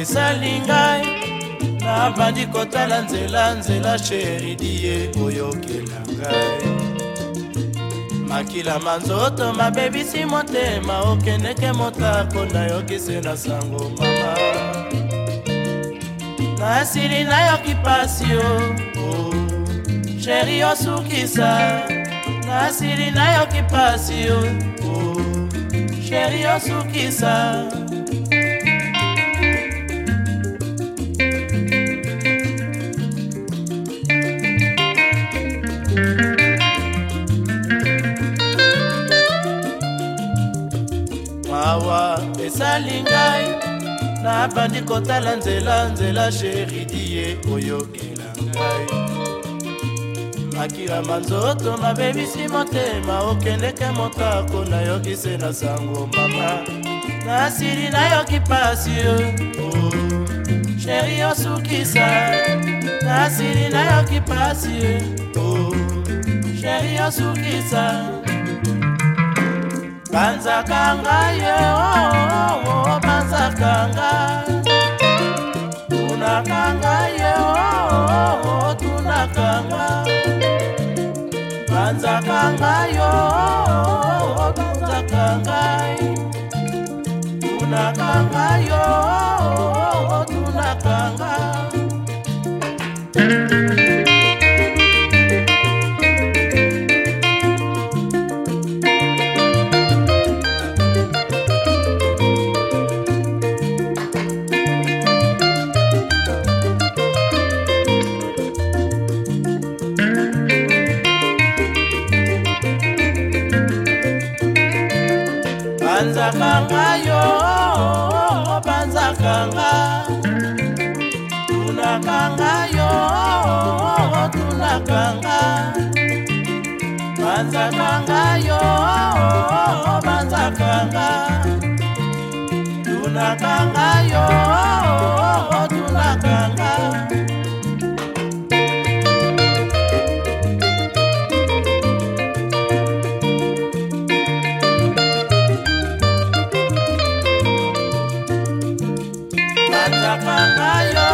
esali ngai nabandi kotala nzela nzela sheridie oyokela ngai makila manzoto mabebisi motema okendeke motako nayokise na sango mama nasili nayoki pasi o oh. sheri osukisa nasili nayoki pasi o oh. sheri osukisa mawa esali ngai nabandi kotala nzela nzela sheridi ye oyokela ngai makirama nzoto nabebisi motema okendeke moto akona yokise na sango mama nasili nayoki pasi o oh. sheri osukisa nasili nayoki mpasi oh, sheri osukisa banzaka ngai oh, oh, oh, banzaka ngai tunaka ngai oh, oh, oh, oh, tunaka ngai banzaka ngai oh, oh, oh, banzaka ngai tunaka ngai oh, oh, oh, banzakanga yo banzakanga tunakanga yo tunakanga banzakanga yo banzakanga tunakanga la pantalla.